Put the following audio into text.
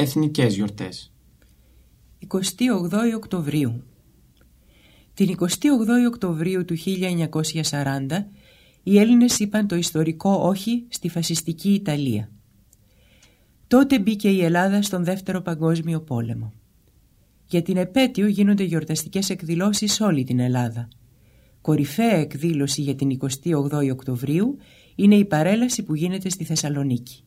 Εθνικές γιορτές 28 Οκτωβρίου Την 28 Οκτωβρίου του 1940 οι Έλληνες είπαν το ιστορικό όχι στη φασιστική Ιταλία. Τότε μπήκε η Ελλάδα στον Δεύτερο Παγκόσμιο Πόλεμο. Για την επέτειο γίνονται γιορταστικές εκδηλώσεις σε όλη την Ελλάδα. Κορυφαία εκδήλωση για την 28 Οκτωβρίου είναι η παρέλαση που γίνεται στη Θεσσαλονίκη.